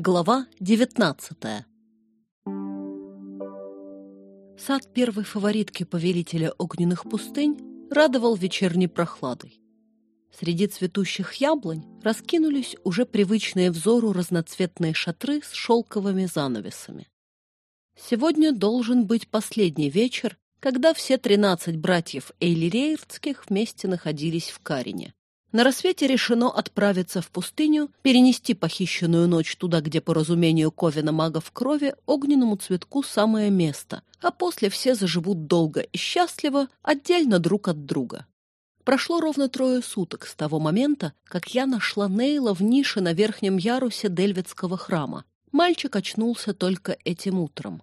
Глава девятнадцатая Сад первой фаворитки повелителя огненных пустынь радовал вечерней прохладой. Среди цветущих яблонь раскинулись уже привычные взору разноцветные шатры с шелковыми занавесами. Сегодня должен быть последний вечер, когда все тринадцать братьев Эйлирейрдских вместе находились в Карине. На рассвете решено отправиться в пустыню, перенести похищенную ночь туда, где, по разумению Ковина магов крови, огненному цветку самое место, а после все заживут долго и счастливо, отдельно друг от друга. Прошло ровно трое суток с того момента, как я нашла Нейла в нише на верхнем ярусе Дельвицкого храма. Мальчик очнулся только этим утром.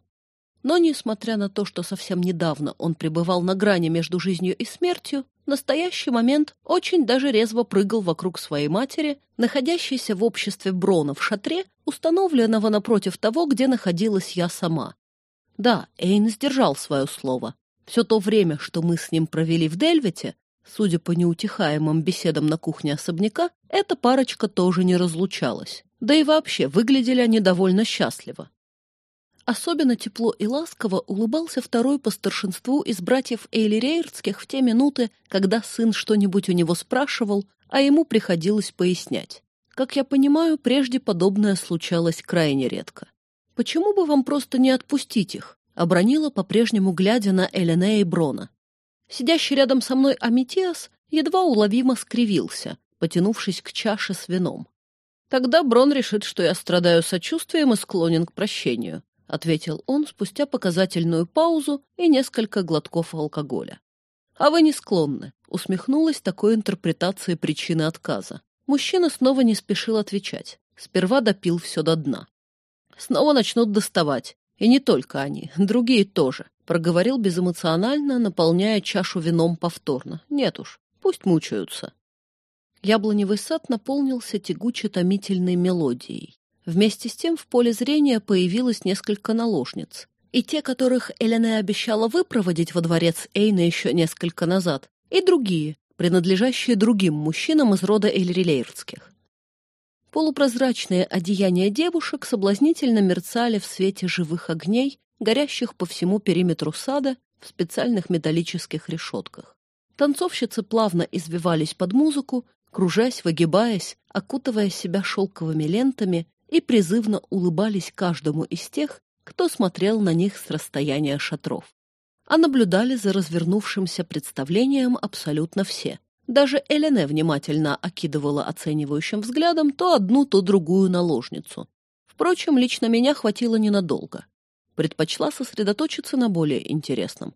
Но, несмотря на то, что совсем недавно он пребывал на грани между жизнью и смертью, в настоящий момент очень даже резво прыгал вокруг своей матери, находящейся в обществе Брона в шатре, установленного напротив того, где находилась я сама. Да, Эйн сдержал свое слово. Все то время, что мы с ним провели в Дельвите, судя по неутихаемым беседам на кухне особняка, эта парочка тоже не разлучалась. Да и вообще выглядели они довольно счастливо. Особенно тепло и ласково улыбался второй по старшинству из братьев Эйлирейрдских в те минуты, когда сын что-нибудь у него спрашивал, а ему приходилось пояснять. Как я понимаю, прежде подобное случалось крайне редко. «Почему бы вам просто не отпустить их?» — обронила, по-прежнему глядя на Элене и Брона. Сидящий рядом со мной Аметиас едва уловимо скривился, потянувшись к чаше с вином. Тогда Брон решит, что я страдаю сочувствием и склонен к прощению. — ответил он спустя показательную паузу и несколько глотков алкоголя. «А вы не склонны», — усмехнулась такой интерпретацией причины отказа. Мужчина снова не спешил отвечать. Сперва допил все до дна. «Снова начнут доставать. И не только они, другие тоже», — проговорил безэмоционально, наполняя чашу вином повторно. «Нет уж, пусть мучаются». Яблоневый сад наполнился тягуче-томительной мелодией. Вместе с тем в поле зрения появилось несколько наложниц. И те, которых Элене обещала выпроводить во дворец Эйна еще несколько назад, и другие, принадлежащие другим мужчинам из рода Эльрилейрдских. Полупрозрачные одеяния девушек соблазнительно мерцали в свете живых огней, горящих по всему периметру сада в специальных металлических решетках. Танцовщицы плавно извивались под музыку, кружась, выгибаясь, окутывая себя шелковыми лентами и призывно улыбались каждому из тех, кто смотрел на них с расстояния шатров. А наблюдали за развернувшимся представлением абсолютно все. Даже Элене внимательно окидывала оценивающим взглядом то одну, то другую наложницу. Впрочем, лично меня хватило ненадолго. Предпочла сосредоточиться на более интересном.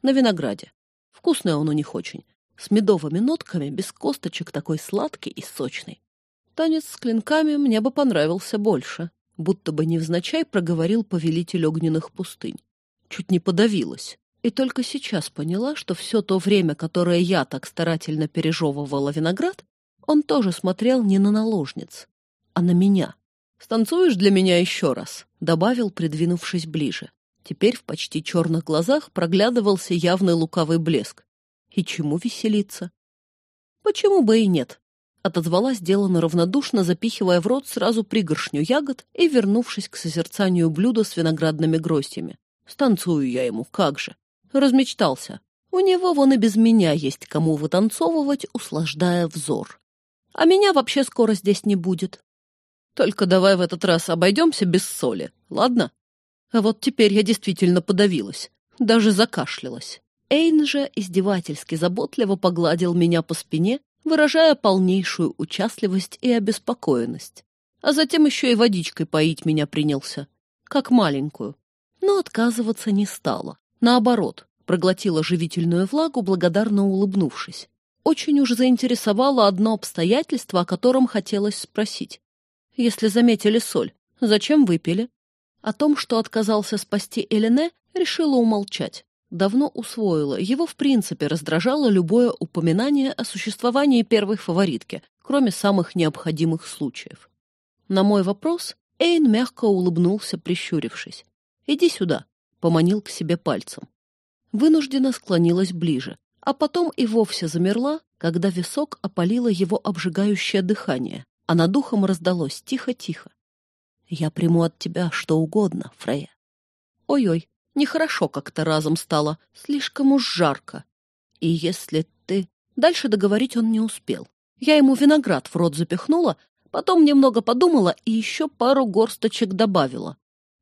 На винограде. Вкусный он у них очень. С медовыми нотками, без косточек, такой сладкий и сочный. Танец с клинками мне бы понравился больше, будто бы невзначай проговорил повелитель огненных пустынь. Чуть не подавилась. И только сейчас поняла, что все то время, которое я так старательно пережевывала виноград, он тоже смотрел не на наложниц, а на меня. «Станцуешь для меня еще раз?» — добавил, придвинувшись ближе. Теперь в почти черных глазах проглядывался явный лукавый блеск. И чему веселиться? Почему бы и нет? Отозвалась делано равнодушно, запихивая в рот сразу пригоршню ягод и вернувшись к созерцанию блюда с виноградными гроздями. Станцую я ему, как же. Размечтался. У него вон и без меня есть кому вытанцовывать, услаждая взор. А меня вообще скоро здесь не будет. Только давай в этот раз обойдемся без соли, ладно? А вот теперь я действительно подавилась, даже закашлялась. Эйн же издевательски заботливо погладил меня по спине выражая полнейшую участливость и обеспокоенность. А затем еще и водичкой поить меня принялся, как маленькую. Но отказываться не стала. Наоборот, проглотила живительную влагу, благодарно улыбнувшись. Очень уж заинтересовало одно обстоятельство, о котором хотелось спросить. Если заметили соль, зачем выпили? О том, что отказался спасти Элене, решила умолчать давно усвоила, его в принципе раздражало любое упоминание о существовании первой фаворитки, кроме самых необходимых случаев. На мой вопрос Эйн мягко улыбнулся, прищурившись. «Иди сюда», — поманил к себе пальцем. Вынужденно склонилась ближе, а потом и вовсе замерла, когда висок опалило его обжигающее дыхание, а над ухом раздалось тихо-тихо. Я приму от тебя что угодно, Фрея. Ой-ой, нехорошо как-то разом стало, слишком уж жарко. И если ты... Дальше договорить он не успел. Я ему виноград в рот запихнула, потом немного подумала и еще пару горсточек добавила.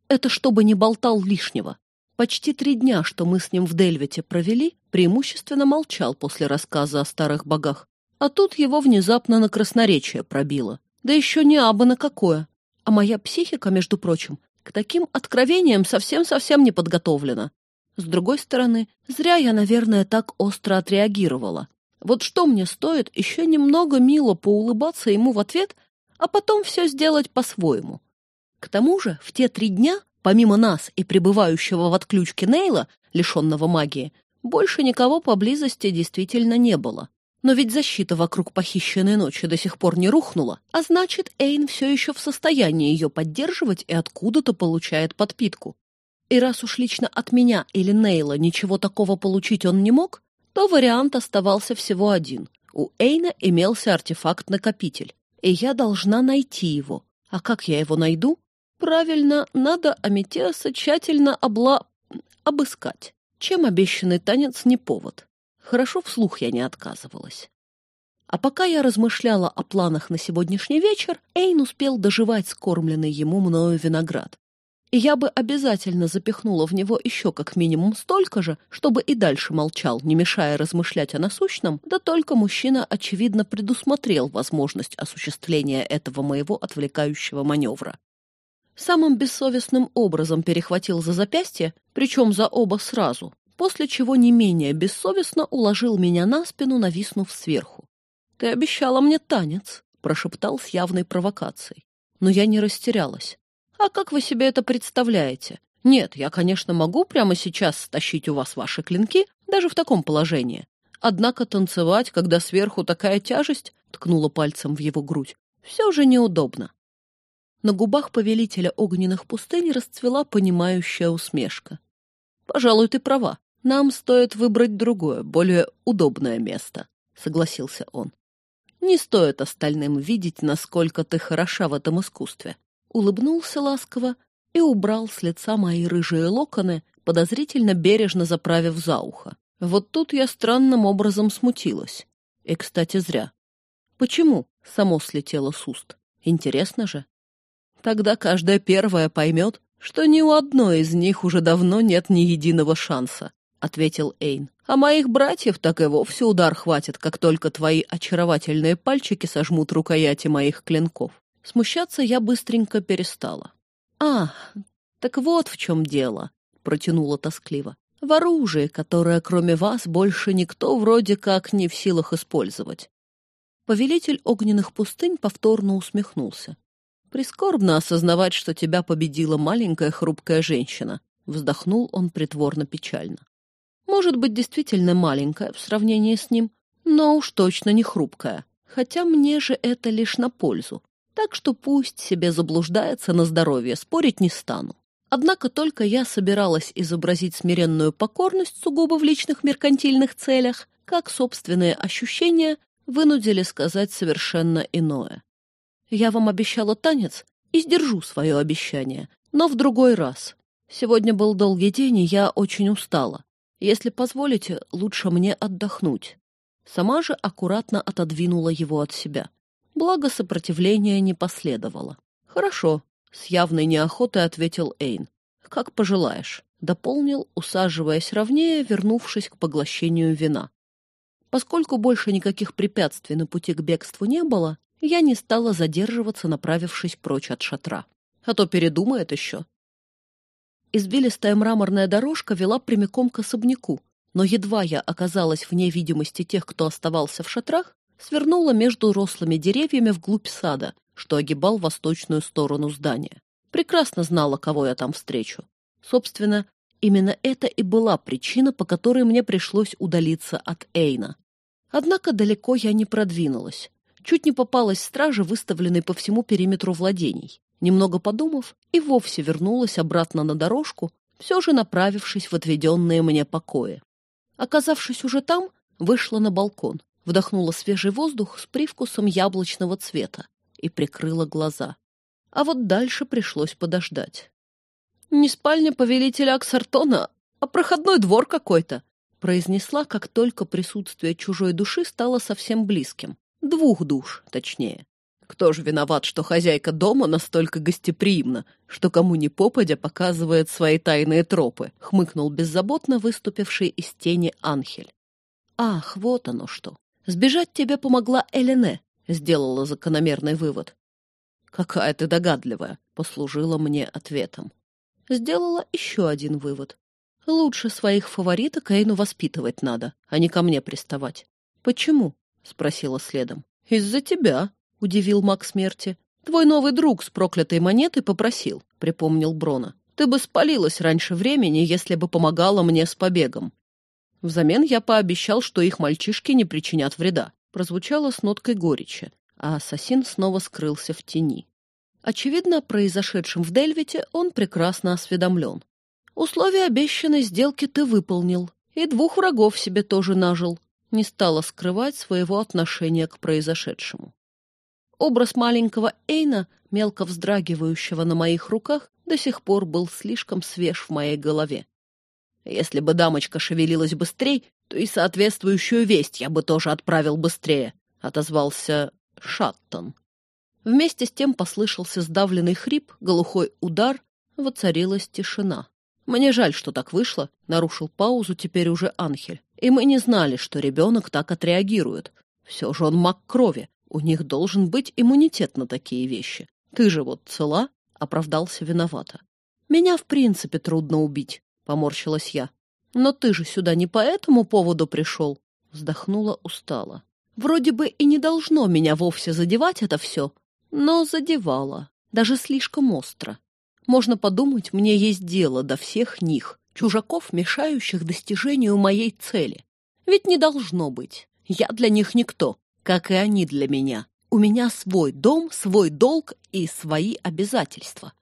Это чтобы не болтал лишнего. Почти три дня, что мы с ним в Дельвите провели, преимущественно молчал после рассказа о старых богах. А тут его внезапно на красноречие пробило. Да еще не абы на какое. А моя психика, между прочим, к таким откровениям совсем-совсем не подготовлена. С другой стороны, зря я, наверное, так остро отреагировала. Вот что мне стоит еще немного мило поулыбаться ему в ответ, а потом все сделать по-своему. К тому же в те три дня, помимо нас и пребывающего в отключке Нейла, лишенного магии, больше никого поблизости действительно не было. Но ведь защита вокруг похищенной ночи до сих пор не рухнула, а значит, Эйн все еще в состоянии ее поддерживать и откуда-то получает подпитку. И раз уж лично от меня или Нейла ничего такого получить он не мог, то вариант оставался всего один. У Эйна имелся артефакт-накопитель, и я должна найти его. А как я его найду? Правильно, надо Аметеса тщательно обла... обыскать. Чем обещанный танец не повод? Хорошо вслух я не отказывалась. А пока я размышляла о планах на сегодняшний вечер, Эйн успел доживать скормленный ему мною виноград. И я бы обязательно запихнула в него еще как минимум столько же, чтобы и дальше молчал, не мешая размышлять о насущном, да только мужчина, очевидно, предусмотрел возможность осуществления этого моего отвлекающего маневра самым бессовестным образом перехватил за запястье, причем за оба сразу, после чего не менее бессовестно уложил меня на спину, нависнув сверху. «Ты обещала мне танец», — прошептал с явной провокацией. Но я не растерялась. «А как вы себе это представляете? Нет, я, конечно, могу прямо сейчас стащить у вас ваши клинки, даже в таком положении. Однако танцевать, когда сверху такая тяжесть, ткнула пальцем в его грудь, все же неудобно. На губах повелителя огненных пустынь расцвела понимающая усмешка. «Пожалуй, ты права. Нам стоит выбрать другое, более удобное место», — согласился он. «Не стоит остальным видеть, насколько ты хороша в этом искусстве». Улыбнулся ласково и убрал с лица мои рыжие локоны, подозрительно бережно заправив за ухо. Вот тут я странным образом смутилась. И, кстати, зря. Почему? Само слетело с уст. Интересно же. Тогда каждая первая поймет, что ни у одной из них уже давно нет ни единого шанса, — ответил Эйн. А моих братьев так и вовсе удар хватит, как только твои очаровательные пальчики сожмут рукояти моих клинков. Смущаться я быстренько перестала. «А, так вот в чем дело», — протянула тоскливо. «В оружии, которое кроме вас больше никто вроде как не в силах использовать». Повелитель огненных пустынь повторно усмехнулся. Прискорбно осознавать, что тебя победила маленькая хрупкая женщина. Вздохнул он притворно печально. Может быть, действительно маленькая в сравнении с ним, но уж точно не хрупкая. Хотя мне же это лишь на пользу. Так что пусть себе заблуждается на здоровье, спорить не стану. Однако только я собиралась изобразить смиренную покорность сугубо в личных меркантильных целях, как собственные ощущения вынудили сказать совершенно иное. Я вам обещала танец и сдержу свое обещание, но в другой раз. Сегодня был долгий день, и я очень устала. Если позволите, лучше мне отдохнуть. Сама же аккуратно отодвинула его от себя. Благо сопротивления не последовало. «Хорошо», — с явной неохотой ответил Эйн. «Как пожелаешь», — дополнил, усаживаясь ровнее, вернувшись к поглощению вина. Поскольку больше никаких препятствий на пути к бегству не было, я не стала задерживаться, направившись прочь от шатра. А то передумает еще. Извилистая мраморная дорожка вела прямиком к особняку, но едва я оказалась вне видимости тех, кто оставался в шатрах, свернула между рослыми деревьями вглубь сада, что огибал восточную сторону здания. Прекрасно знала, кого я там встречу. Собственно, именно это и была причина, по которой мне пришлось удалиться от Эйна. Однако далеко я не продвинулась. Чуть не попалась стража, выставленной по всему периметру владений. Немного подумав, и вовсе вернулась обратно на дорожку, все же направившись в отведенные мне покои. Оказавшись уже там, вышла на балкон, вдохнула свежий воздух с привкусом яблочного цвета и прикрыла глаза. А вот дальше пришлось подождать. «Не спальня повелителя Аксартона, а проходной двор какой-то», произнесла, как только присутствие чужой души стало совсем близким. Двух душ, точнее. Кто же виноват, что хозяйка дома настолько гостеприимна, что кому ни попадя показывает свои тайные тропы, хмыкнул беззаботно выступивший из тени Анхель. Ах, вот оно что. Сбежать тебе помогла Элене, сделала закономерный вывод. Какая ты догадливая, послужила мне ответом. Сделала еще один вывод. Лучше своих фавориток Эйну воспитывать надо, а не ко мне приставать. Почему? спросила следом. Из-за тебя, — удивил маг смерти. «Твой новый друг с проклятой монетой попросил», — припомнил Брона. «Ты бы спалилась раньше времени, если бы помогала мне с побегом». Взамен я пообещал, что их мальчишки не причинят вреда. Прозвучало с ноткой горечи, а ассасин снова скрылся в тени. Очевидно, о произошедшем в Дельвите он прекрасно осведомлен. Условия обещанной сделки ты выполнил, и двух врагов себе тоже нажил. Не стала скрывать своего отношения к произошедшему. Образ маленького Эйна, мелко вздрагивающего на моих руках, до сих пор был слишком свеж в моей голове. Если бы дамочка шевелилась быстрее, то и соответствующую весть я бы тоже отправил быстрее, — отозвался Шаттон. Вместе с тем послышался сдавленный хрип, глухой удар, воцарилась тишина. «Мне жаль, что так вышло», — нарушил паузу теперь уже Анхель. «И мы не знали, что ребенок так отреагирует. Все же он маг крови, у них должен быть иммунитет на такие вещи. Ты же вот цела, оправдался виновато. Меня в принципе трудно убить, поморщилась я. Но ты же сюда не по этому поводу пришел, вздохнула устало. Вроде бы и не должно меня вовсе задевать это все, но задевало, даже слишком остро. Можно подумать, мне есть дело до всех них, чужаков, мешающих достижению моей цели. Ведь не должно быть. Я для них никто как и они для меня. У меня свой дом, свой долг и свои обязательства.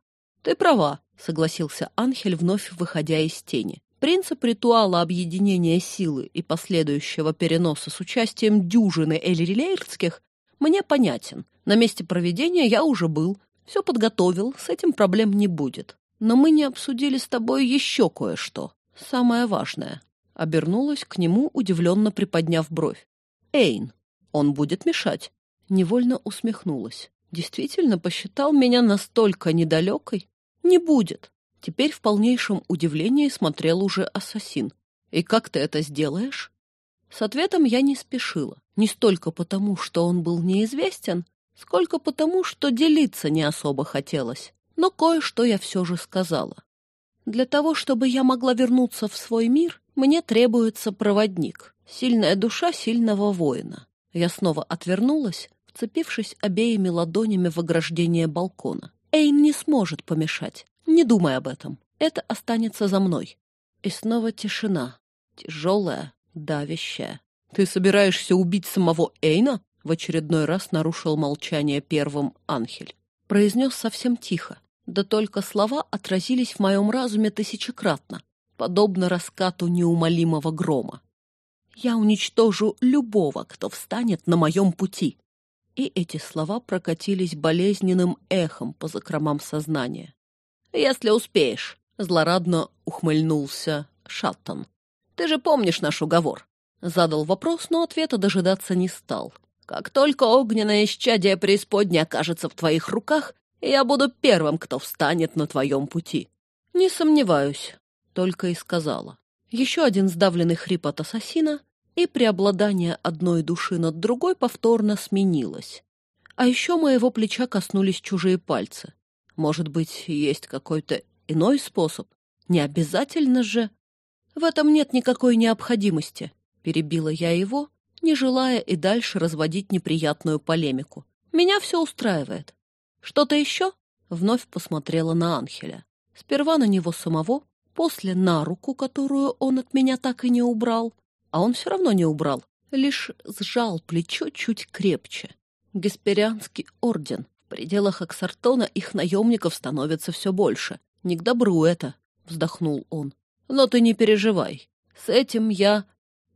Ты права, согласился Анхель, вновь выходя из тени. Принцип ритуала объединения силы и последующего переноса с участием дюжины эльрилейрских мне понятен. На месте проведения я уже был, все подготовил, с этим проблем не будет. Но мы не обсудили с тобой еще кое-что. Самое важное. Обернулась к нему, удивленно приподняв бровь. Эйн, он будет мешать. Невольно усмехнулась. Действительно посчитал меня настолько недалекой? Не будет. Теперь в полнейшем удивлении смотрел уже ассасин. И как ты это сделаешь? С ответом я не спешила. Не столько потому, что он был неизвестен, сколько потому, что делиться не особо хотелось. Но кое-что я все же сказала. Для того, чтобы я могла вернуться в свой мир, мне требуется проводник, сильная душа сильного воина. Я снова отвернулась, вцепившись обеими ладонями в ограждение балкона. Эйн не сможет помешать. Не думай об этом. Это останется за мной. И снова тишина. Тяжелая, давящая. «Ты собираешься убить самого Эйна?» В очередной раз нарушил молчание первым Анхель. Произнес совсем тихо. Да только слова отразились в моем разуме тысячекратно, подобно раскату неумолимого грома. Я уничтожу любого, кто встанет на моем пути. И эти слова прокатились болезненным эхом по закромам сознания. «Если успеешь», — злорадно ухмыльнулся Шаттон. «Ты же помнишь наш уговор?» Задал вопрос, но ответа дожидаться не стал. «Как только огненное исчадие преисподней окажется в твоих руках, я буду первым, кто встанет на твоем пути». «Не сомневаюсь», — только и сказала. Еще один сдавленный хрип от ассасина, и преобладание одной души над другой повторно сменилось. А еще моего плеча коснулись чужие пальцы. Может быть, есть какой-то иной способ? Не обязательно же. В этом нет никакой необходимости, перебила я его, не желая и дальше разводить неприятную полемику. Меня все устраивает. Что-то еще? Вновь посмотрела на Анхеля. Сперва на него самого, после на руку, которую он от меня так и не убрал, а он все равно не убрал, лишь сжал плечо чуть крепче. Гесперианский орден. В пределах Аксартона их наемников становится все больше. Не к добру это, вздохнул он. Но ты не переживай. С этим я...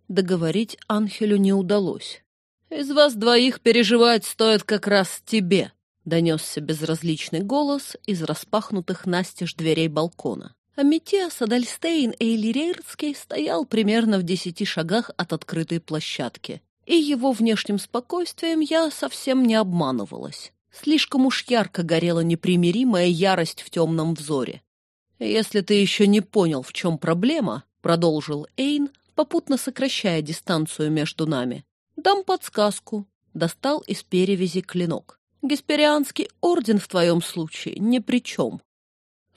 Договорить Анхелю не удалось. Из вас двоих переживать стоит как раз тебе, Донесся безразличный голос из распахнутых настежь дверей балкона. А Метеас Адальстейн Эйлирейрский стоял примерно в десяти шагах от открытой площадки. И его внешним спокойствием я совсем не обманывалась. Слишком уж ярко горела непримиримая ярость в темном взоре. «Если ты еще не понял, в чем проблема», — продолжил Эйн, попутно сокращая дистанцию между нами, — «дам подсказку». Достал из перевязи клинок. «Гесперианский орден в твоем случае ни при чем».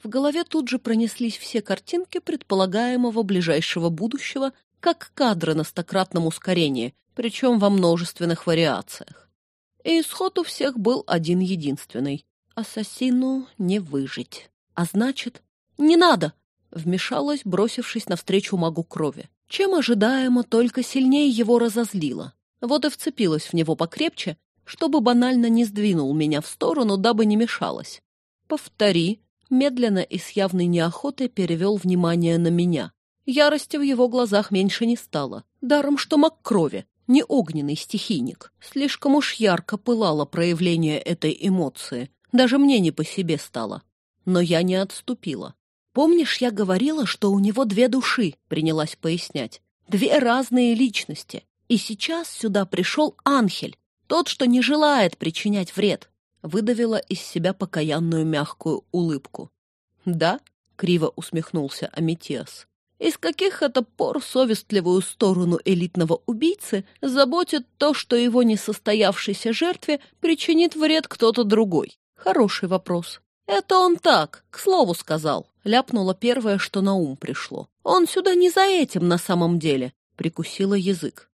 В голове тут же пронеслись все картинки предполагаемого ближайшего будущего, как кадры на стократном ускорении, причем во множественных вариациях. И исход у всех был один-единственный. Ассасину не выжить. А значит, не надо! Вмешалась, бросившись навстречу магу крови. Чем ожидаемо только сильнее его разозлило. Вот и вцепилась в него покрепче, чтобы банально не сдвинул меня в сторону, дабы не мешалось. «Повтори», медленно и с явной неохотой перевел внимание на меня. Ярости в его глазах меньше не стало. Даром, что маг крови не огненный стихийник. Слишком уж ярко пылало проявление этой эмоции. Даже мне не по себе стало. Но я не отступила. «Помнишь, я говорила, что у него две души?» — принялась пояснять. «Две разные личности. И сейчас сюда пришел Анхель, тот, что не желает причинять вред». Выдавила из себя покаянную мягкую улыбку. «Да?» — криво усмехнулся Аметиас. Из каких это пор совестливую сторону элитного убийцы заботит то, что его несостоявшейся жертве причинит вред кто-то другой? Хороший вопрос. Это он так, к слову сказал. Ляпнула первое, что на ум пришло. Он сюда не за этим на самом деле. Прикусила язык.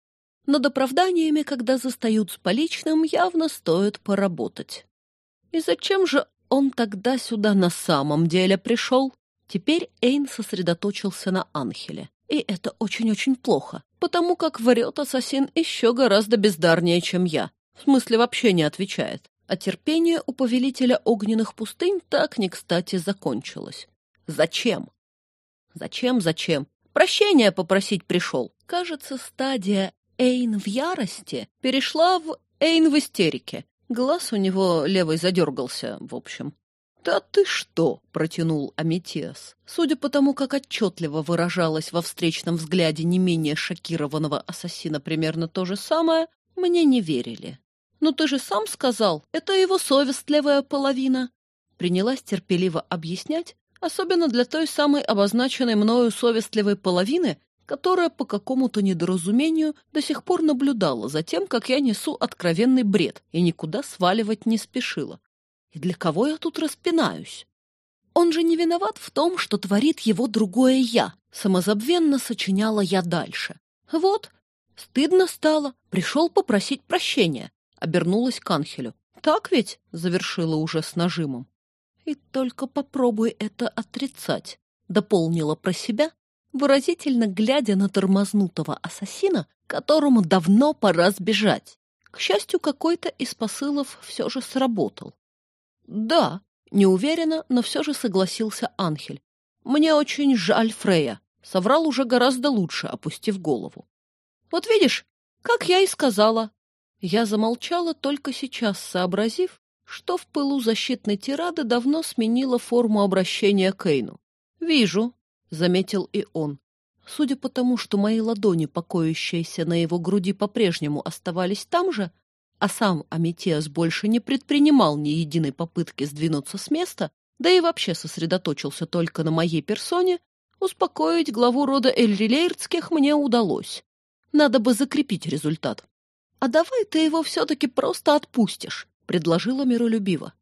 Над оправданиями, когда застают с поличным, явно стоит поработать. И зачем же он тогда сюда на самом деле пришел? Теперь Эйн сосредоточился на Анхеле. И это очень-очень плохо, потому как врет ассасин еще гораздо бездарнее, чем я. В смысле, вообще не отвечает. А терпение у повелителя огненных пустынь так не кстати закончилось. Зачем? Зачем, зачем? Прощения попросить пришел. Кажется, стадия Эйн в ярости перешла в Эйн в истерике. Глаз у него левый задергался, в общем. «Да ты что?» — протянул Аметиас. Судя по тому, как отчетливо выражалось во встречном взгляде не менее шокированного ассасина примерно то же самое, мне не верили. «Ну ты же сам сказал, это его совестливая половина!» Принялась терпеливо объяснять, особенно для той самой обозначенной мною совестливой половины, которая по какому-то недоразумению до сих пор наблюдала за тем, как я несу откровенный бред и никуда сваливать не спешила. И для кого я тут распинаюсь? Он же не виноват в том, что творит его другое «я», самозабвенно сочиняла я дальше. Вот, стыдно стало, пришел попросить прощения, обернулась к Анхелю. Так ведь? Завершила уже с нажимом. И только попробуй это отрицать, дополнила про себя, выразительно глядя на тормознутого ассасина, которому давно пора сбежать. К счастью, какой-то из посылов все же сработал. «Да», — неуверенно, но все же согласился Анхель. «Мне очень жаль Фрея», — соврал уже гораздо лучше, опустив голову. «Вот видишь, как я и сказала». Я замолчала только сейчас, сообразив, что в пылу защитной тирады давно сменила форму обращения к Эйну. «Вижу», — заметил и он. Судя по тому, что мои ладони, покоящиеся на его груди, по-прежнему оставались там же, а сам Аметиас больше не предпринимал ни единой попытки сдвинуться с места, да и вообще сосредоточился только на моей персоне, успокоить главу рода Эльрилейрдских мне удалось. Надо бы закрепить результат. «А давай ты его все-таки просто отпустишь», — предложила миролюбиво.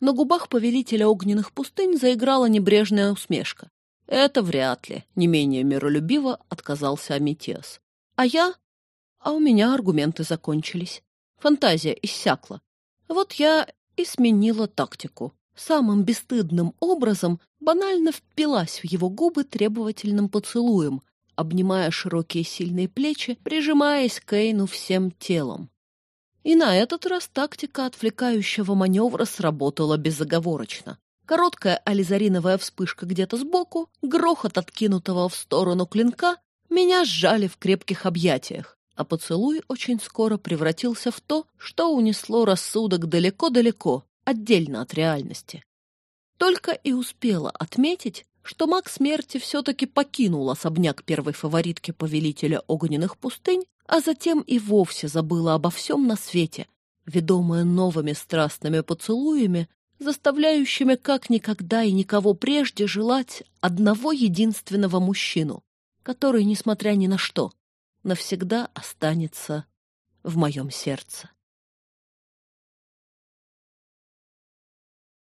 На губах повелителя огненных пустынь заиграла небрежная усмешка. «Это вряд ли», — не менее миролюбиво отказался Аметиас. «А я? А у меня аргументы закончились. Фантазия иссякла. Вот я и сменила тактику. Самым бесстыдным образом банально впилась в его губы требовательным поцелуем, обнимая широкие сильные плечи, прижимаясь к Эйну всем телом. И на этот раз тактика отвлекающего маневра сработала безоговорочно. Короткая ализариновая вспышка где-то сбоку, грохот откинутого в сторону клинка, меня сжали в крепких объятиях а поцелуй очень скоро превратился в то, что унесло рассудок далеко-далеко, отдельно от реальности. Только и успела отметить, что маг смерти все-таки покинул особняк первой фаворитки повелителя огненных пустынь, а затем и вовсе забыла обо всем на свете, ведомая новыми страстными поцелуями, заставляющими как никогда и никого прежде желать одного единственного мужчину, который, несмотря ни на что, навсегда останется в моем сердце.